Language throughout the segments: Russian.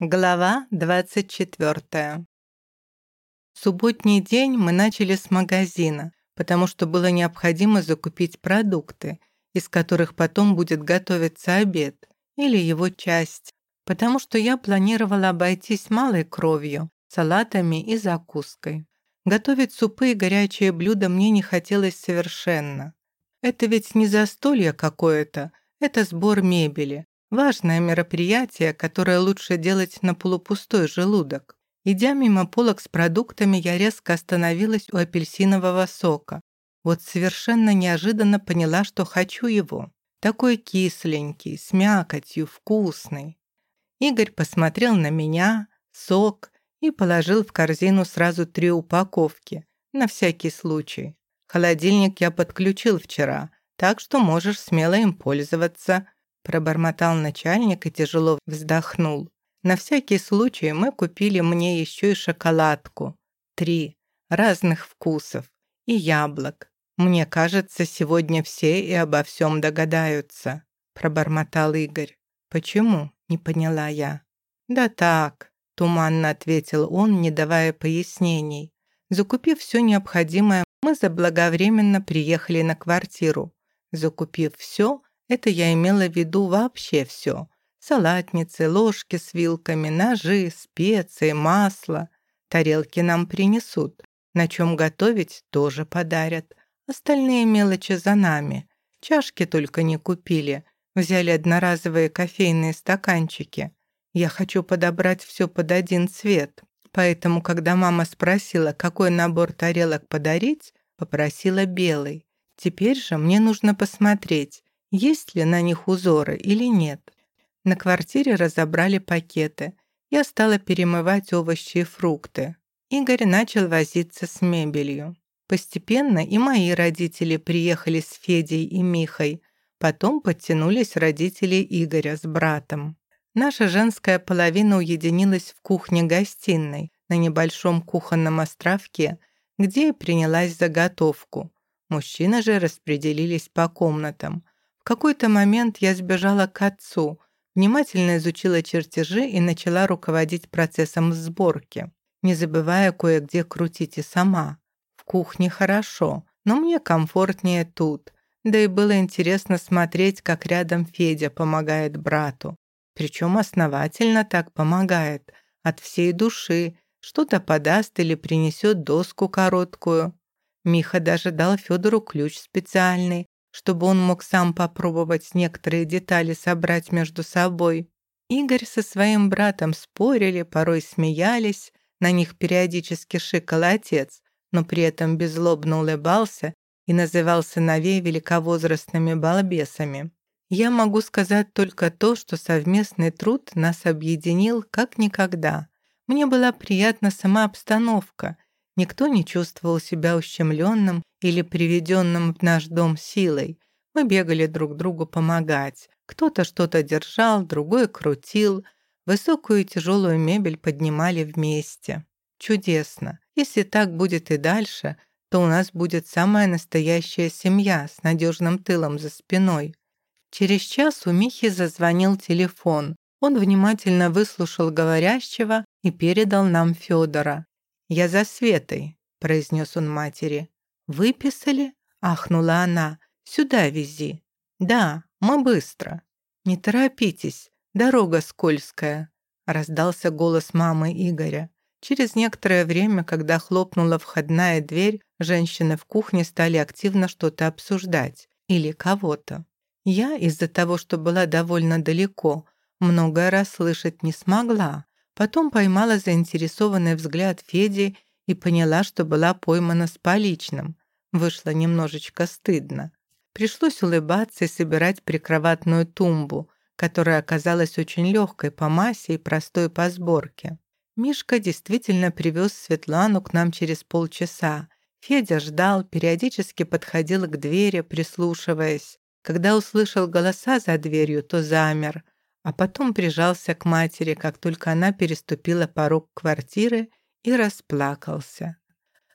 Глава 24. Субботний день мы начали с магазина, потому что было необходимо закупить продукты, из которых потом будет готовиться обед, или его часть, потому что я планировала обойтись малой кровью, салатами и закуской. Готовить супы и горячие блюда мне не хотелось совершенно. Это ведь не застолье какое-то, это сбор мебели, Важное мероприятие, которое лучше делать на полупустой желудок. Идя мимо полок с продуктами, я резко остановилась у апельсинового сока. Вот совершенно неожиданно поняла, что хочу его. Такой кисленький, с мякотью, вкусный. Игорь посмотрел на меня, сок и положил в корзину сразу три упаковки, на всякий случай. Холодильник я подключил вчера, так что можешь смело им пользоваться – Пробормотал начальник и тяжело вздохнул. На всякий случай мы купили мне еще и шоколадку. Три. Разных вкусов. И яблок. Мне кажется, сегодня все и обо всем догадаются. Пробормотал Игорь. Почему? Не поняла я. Да так. Туманно ответил он, не давая пояснений. Закупив все необходимое, мы заблаговременно приехали на квартиру. Закупив все, это я имела в виду вообще все. Салатницы, ложки с вилками, ножи, специи, масло. Тарелки нам принесут. На чем готовить тоже подарят. Остальные мелочи за нами. Чашки только не купили. Взяли одноразовые кофейные стаканчики. Я хочу подобрать все под один цвет. Поэтому, когда мама спросила, какой набор тарелок подарить, попросила белый. Теперь же мне нужно посмотреть, есть ли на них узоры или нет. На квартире разобрали пакеты. Я стала перемывать овощи и фрукты. Игорь начал возиться с мебелью. Постепенно и мои родители приехали с Федей и Михой. Потом подтянулись родители Игоря с братом. Наша женская половина уединилась в кухне-гостиной на небольшом кухонном островке, где и принялась заготовку. Мужчины же распределились по комнатам какой-то момент я сбежала к отцу, внимательно изучила чертежи и начала руководить процессом сборки, не забывая кое-где крутить и сама. В кухне хорошо, но мне комфортнее тут. Да и было интересно смотреть, как рядом Федя помогает брату. Причем основательно так помогает, от всей души, что-то подаст или принесет доску короткую. Миха даже дал Федору ключ специальный, чтобы он мог сам попробовать некоторые детали собрать между собой. Игорь со своим братом спорили, порой смеялись, на них периодически шикал отец, но при этом беззлобно улыбался и называл сыновей великовозрастными балбесами. Я могу сказать только то, что совместный труд нас объединил как никогда. Мне была приятна сама обстановка. Никто не чувствовал себя ущемленным или приведенным в наш дом силой. Мы бегали друг другу помогать. Кто-то что-то держал, другой крутил. Высокую и тяжелую мебель поднимали вместе. Чудесно. Если так будет и дальше, то у нас будет самая настоящая семья с надежным тылом за спиной. Через час у Михи зазвонил телефон. Он внимательно выслушал говорящего и передал нам Федора. «Я за Светой», — произнес он матери. «Выписали?» — ахнула она. «Сюда вези». «Да, мы быстро». «Не торопитесь, дорога скользкая», — раздался голос мамы Игоря. Через некоторое время, когда хлопнула входная дверь, женщины в кухне стали активно что-то обсуждать. Или кого-то. Я, из-за того, что была довольно далеко, многое расслышать не смогла. Потом поймала заинтересованный взгляд Феди и поняла, что была поймана с поличным. Вышло немножечко стыдно. Пришлось улыбаться и собирать прикроватную тумбу, которая оказалась очень легкой по массе и простой по сборке. Мишка действительно привез Светлану к нам через полчаса. Федя ждал, периодически подходил к двери, прислушиваясь. Когда услышал голоса за дверью, то замер, а потом прижался к матери, как только она переступила порог квартиры и расплакался.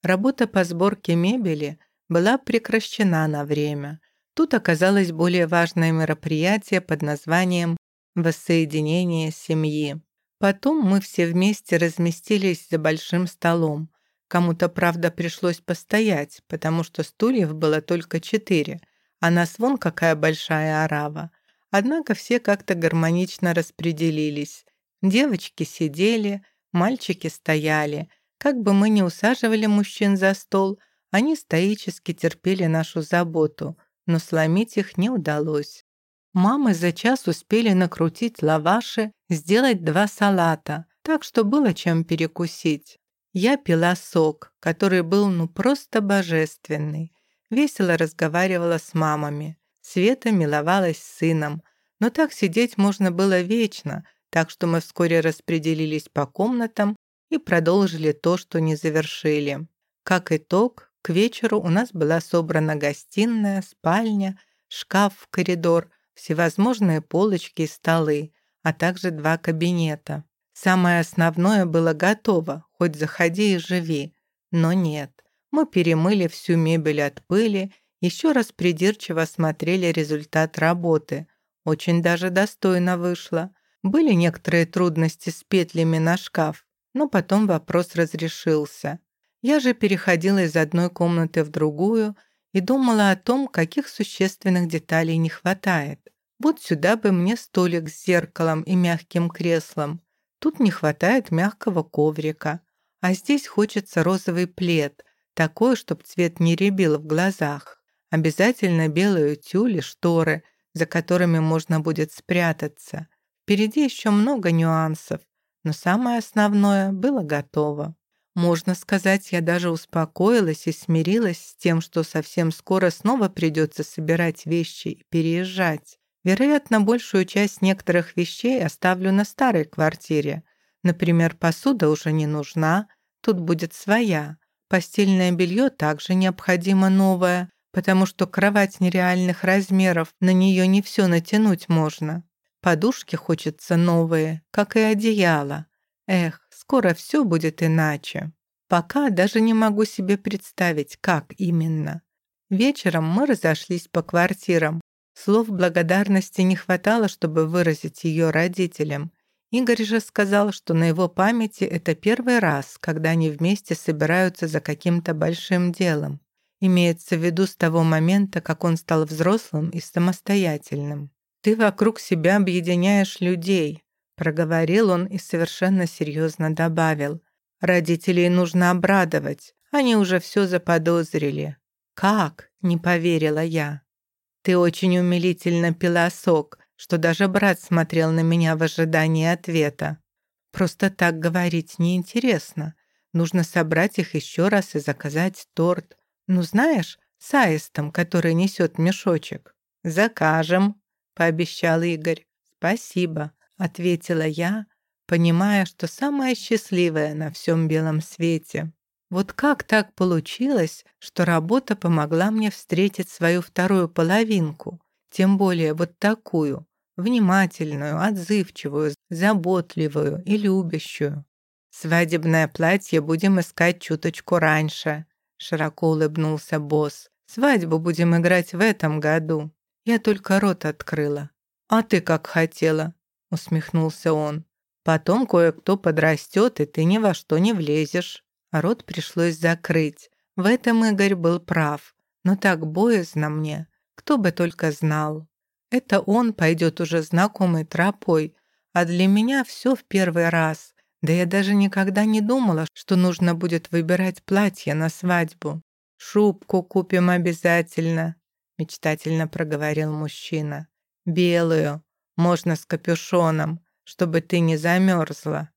Работа по сборке мебели была прекращена на время. Тут оказалось более важное мероприятие под названием «Воссоединение семьи». Потом мы все вместе разместились за большим столом. Кому-то, правда, пришлось постоять, потому что стульев было только четыре, а нас вон какая большая орава. Однако все как-то гармонично распределились. Девочки сидели, мальчики стояли. Как бы мы ни усаживали мужчин за стол, они стоически терпели нашу заботу, но сломить их не удалось. Мамы за час успели накрутить лаваши, сделать два салата, так что было чем перекусить. Я пила сок, который был ну просто божественный. Весело разговаривала с мамами. Света миловалась с сыном. Но так сидеть можно было вечно, так что мы вскоре распределились по комнатам и продолжили то, что не завершили. Как итог, к вечеру у нас была собрана гостиная, спальня, шкаф в коридор, всевозможные полочки и столы, а также два кабинета. Самое основное было готово, хоть заходи и живи. Но нет, мы перемыли всю мебель от пыли, еще раз придирчиво осмотрели результат работы. Очень даже достойно вышло. Были некоторые трудности с петлями на шкаф, но потом вопрос разрешился. Я же переходила из одной комнаты в другую и думала о том, каких существенных деталей не хватает. Вот сюда бы мне столик с зеркалом и мягким креслом. Тут не хватает мягкого коврика. А здесь хочется розовый плед, такой, чтоб цвет не рябил в глазах. Обязательно белые тюли, шторы, за которыми можно будет спрятаться. Впереди еще много нюансов, но самое основное было готово. Можно сказать, я даже успокоилась и смирилась с тем, что совсем скоро снова придется собирать вещи и переезжать. Вероятно, большую часть некоторых вещей оставлю на старой квартире. Например, посуда уже не нужна, тут будет своя. Постельное белье также необходимо новое, потому что кровать нереальных размеров, на нее не все натянуть можно. Подушки хочется новые, как и одеяло. Эх, скоро все будет иначе. Пока даже не могу себе представить, как именно. Вечером мы разошлись по квартирам. Слов благодарности не хватало, чтобы выразить ее родителям. Игорь же сказал, что на его памяти это первый раз, когда они вместе собираются за каким-то большим делом. Имеется в виду с того момента, как он стал взрослым и самостоятельным. «Ты вокруг себя объединяешь людей», — проговорил он и совершенно серьезно добавил. «Родителей нужно обрадовать, они уже все заподозрили». «Как?» — не поверила я. «Ты очень умилительно пила сок», что даже брат смотрел на меня в ожидании ответа. Просто так говорить неинтересно. Нужно собрать их еще раз и заказать торт. Ну, знаешь, с аистом, который несет мешочек. «Закажем», — пообещал Игорь. «Спасибо», — ответила я, понимая, что самое счастливое на всем белом свете. Вот как так получилось, что работа помогла мне встретить свою вторую половинку? Тем более вот такую, внимательную, отзывчивую, заботливую и любящую. «Свадебное платье будем искать чуточку раньше», — широко улыбнулся босс. «Свадьбу будем играть в этом году». Я только рот открыла. «А ты как хотела», — усмехнулся он. «Потом кое-кто подрастет, и ты ни во что не влезешь». Рот пришлось закрыть. В этом Игорь был прав. Но так боязно мне. Кто бы только знал. Это он пойдет уже знакомой тропой, а для меня все в первый раз. Да я даже никогда не думала, что нужно будет выбирать платье на свадьбу. «Шубку купим обязательно», — мечтательно проговорил мужчина. «Белую, можно с капюшоном, чтобы ты не замерзла».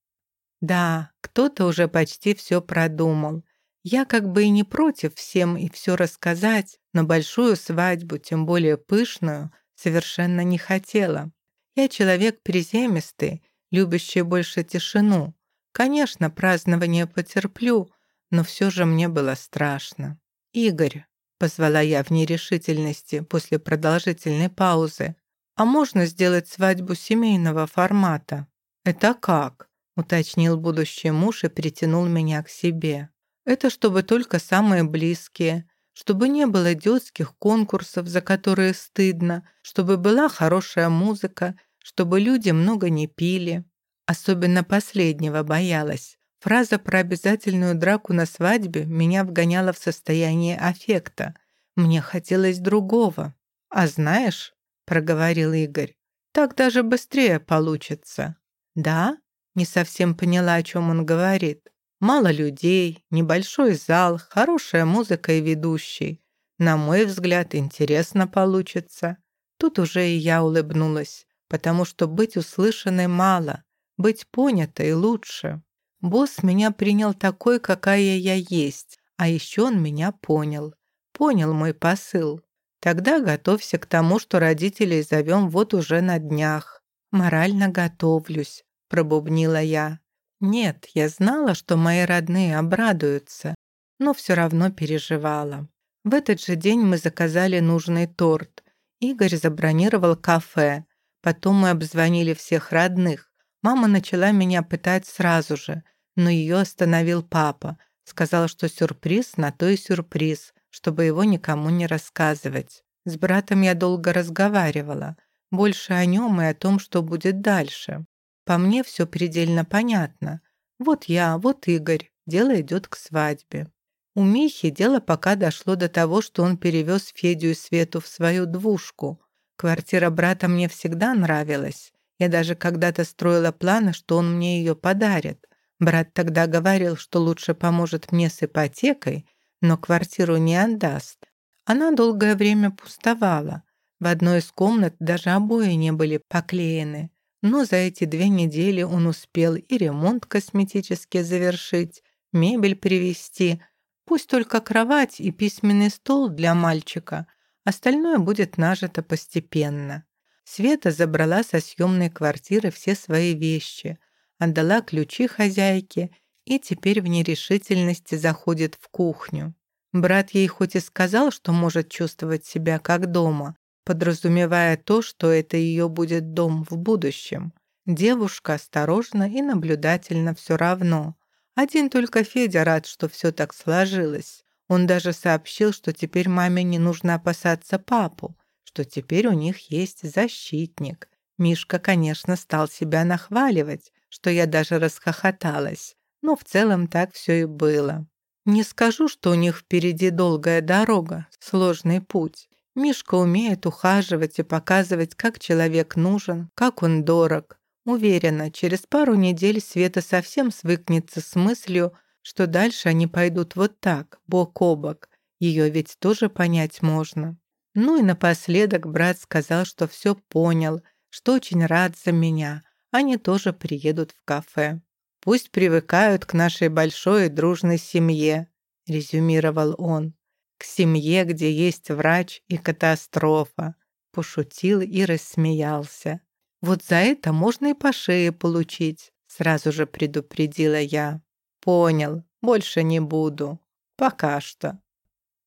Да, кто-то уже почти все продумал. Я как бы и не против всем и все рассказать, но большую свадьбу, тем более пышную, совершенно не хотела. Я человек приземистый, любящий больше тишину. Конечно, празднование потерплю, но все же мне было страшно. «Игорь», — позвала я в нерешительности после продолжительной паузы, «а можно сделать свадьбу семейного формата?» «Это как?» — уточнил будущий муж и притянул меня к себе. Это чтобы только самые близкие, чтобы не было детских конкурсов, за которые стыдно, чтобы была хорошая музыка, чтобы люди много не пили. Особенно последнего боялась. Фраза про обязательную драку на свадьбе меня вгоняла в состояние аффекта. Мне хотелось другого. «А знаешь», — проговорил Игорь, «так даже быстрее получится». «Да?» — не совсем поняла, о чем он говорит. «Мало людей, небольшой зал, хорошая музыка и ведущий. На мой взгляд, интересно получится». Тут уже и я улыбнулась, потому что быть услышанной мало, быть понятой лучше. Босс меня принял такой, какая я есть, а еще он меня понял. Понял мой посыл. Тогда готовься к тому, что родителей зовем вот уже на днях. Морально готовлюсь, пробубнила я. Нет, я знала, что мои родные обрадуются, но все равно переживала. В этот же день мы заказали нужный торт. Игорь забронировал кафе. Потом мы обзвонили всех родных. Мама начала меня пытать сразу же, но ее остановил папа. Сказал, что сюрприз на то и сюрприз, чтобы его никому не рассказывать. С братом я долго разговаривала. Больше о нем и о том, что будет дальше. По мне все предельно понятно. Вот я, вот Игорь. Дело идет к свадьбе. У Михи дело пока дошло до того, что он перевез Федю и Свету в свою двушку. Квартира брата мне всегда нравилась. Я даже когда-то строила планы, что он мне ее подарит. Брат тогда говорил, что лучше поможет мне с ипотекой, но квартиру не отдаст. Она долгое время пустовала. В одной из комнат даже обои не были поклеены. Но за эти две недели он успел и ремонт косметически завершить, мебель привезти. Пусть только кровать и письменный стол для мальчика. Остальное будет нажито постепенно. Света забрала со съемной квартиры все свои вещи, отдала ключи хозяйке и теперь в нерешительности заходит в кухню. Брат ей хоть и сказал, что может чувствовать себя как дома, подразумевая то, что это ее будет дом в будущем. Девушка осторожно и наблюдательно все равно. Один только Федя рад, что все так сложилось. Он даже сообщил, что теперь маме не нужно опасаться папу, что теперь у них есть защитник. Мишка, конечно, стал себя нахваливать, что я даже расхохоталась, но в целом так все и было. Не скажу, что у них впереди долгая дорога, сложный путь. Мишка умеет ухаживать и показывать, как человек нужен, как он дорог. Уверена, через пару недель Света совсем свыкнется с мыслью, что дальше они пойдут вот так, бок о бок. Ее ведь тоже понять можно. Ну и напоследок брат сказал, что все понял, что очень рад за меня. Они тоже приедут в кафе. «Пусть привыкают к нашей большой и дружной семье», — резюмировал он. «К семье, где есть врач и катастрофа», — пошутил и рассмеялся. «Вот за это можно и по шее получить», — сразу же предупредила я. «Понял, больше не буду. Пока что».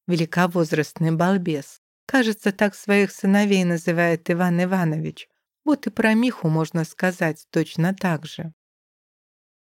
Великовозрастный балбес. Кажется, так своих сыновей называет Иван Иванович. Вот и про Миху можно сказать точно так же.